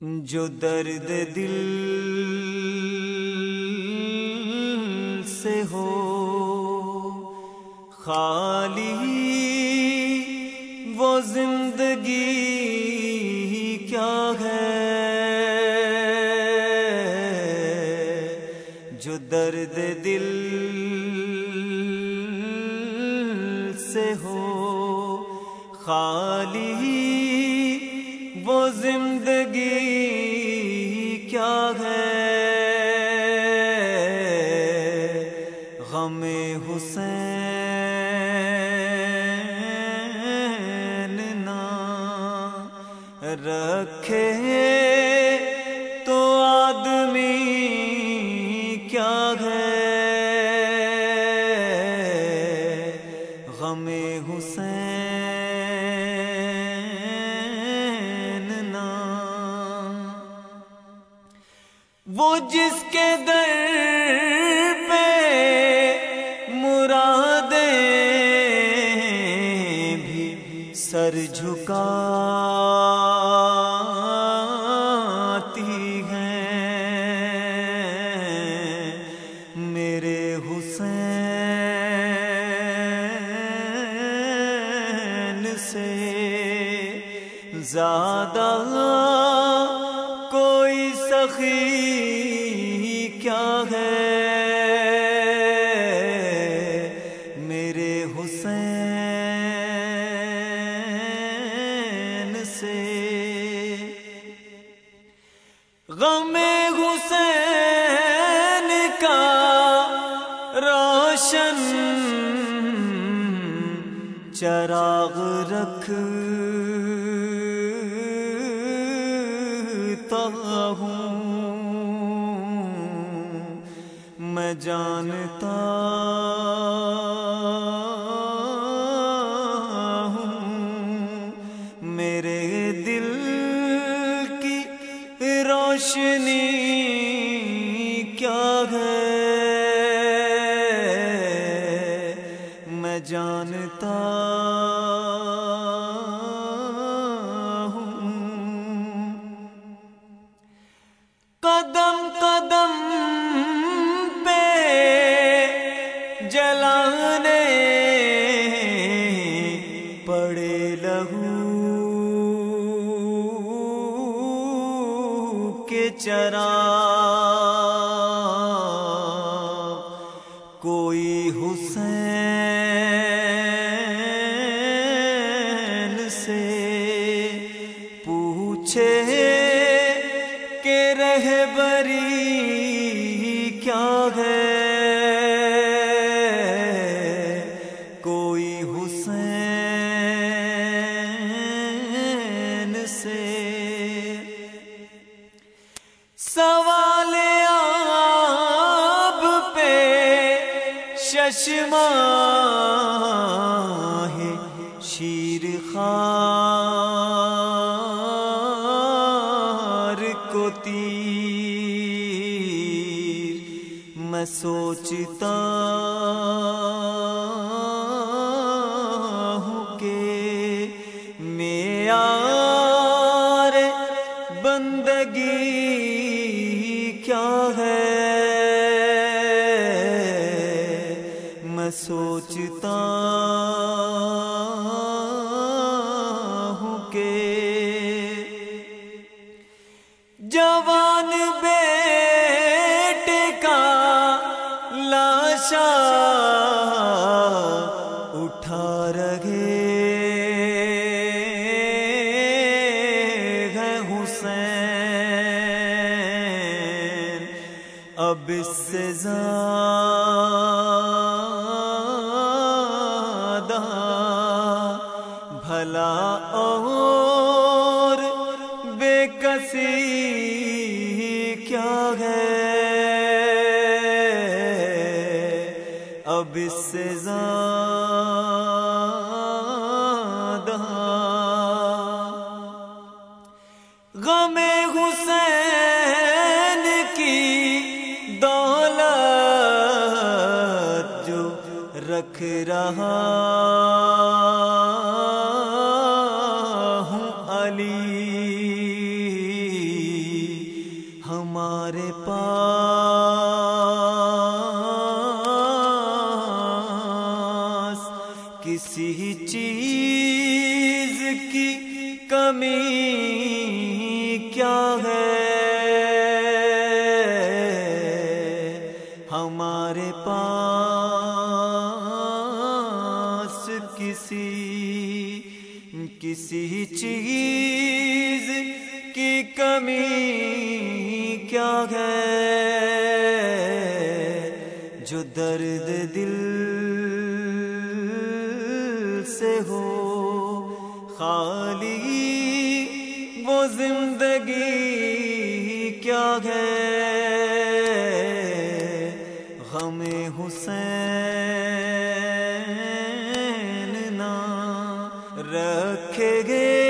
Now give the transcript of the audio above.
جو درد دل سے ہو، خالی وہ زندگی کیا ہے؟ جو درد دل سے ہو، خالی وہ زندگی غم حسین نہ رکھے تو آدمی کیا ہے؟ غم حسین نہ۔ وہ جس کے در سر جھکاتی ہیں میرے حسین سے زیادہ کوئی سخی کیا ہے؟ غم حسین کا روشن چراغ رکھتا ہوں میں جانتا روشنی کیا ہے؟ میں جانتا کے چرا کوئی حسین سے پوچھے کہ رہبری کیا ہے؟ کوئی حسین ششما ہے شیر خار کو تیر میں سوچتا ہوں کہ میار بندگی کیا ہے؟ سوچتا ہوں کہ جوان بیٹے کا لاشا اٹھا رہے ہے حسین اب اس سے زیادہ ہے۔ اب اس سے زیادہ غم حسین کی دولت جو رکھ رہا ہمارے پاس کسی چیز کی کمی کیا ہے؟ ہمارے پاس کسی کسی چیز کی کمی کیا ہے؟ جو درد دل سے ہو، خالی وہ زندگی کیا ہے؟ غم حسین نہ رکھے گے۔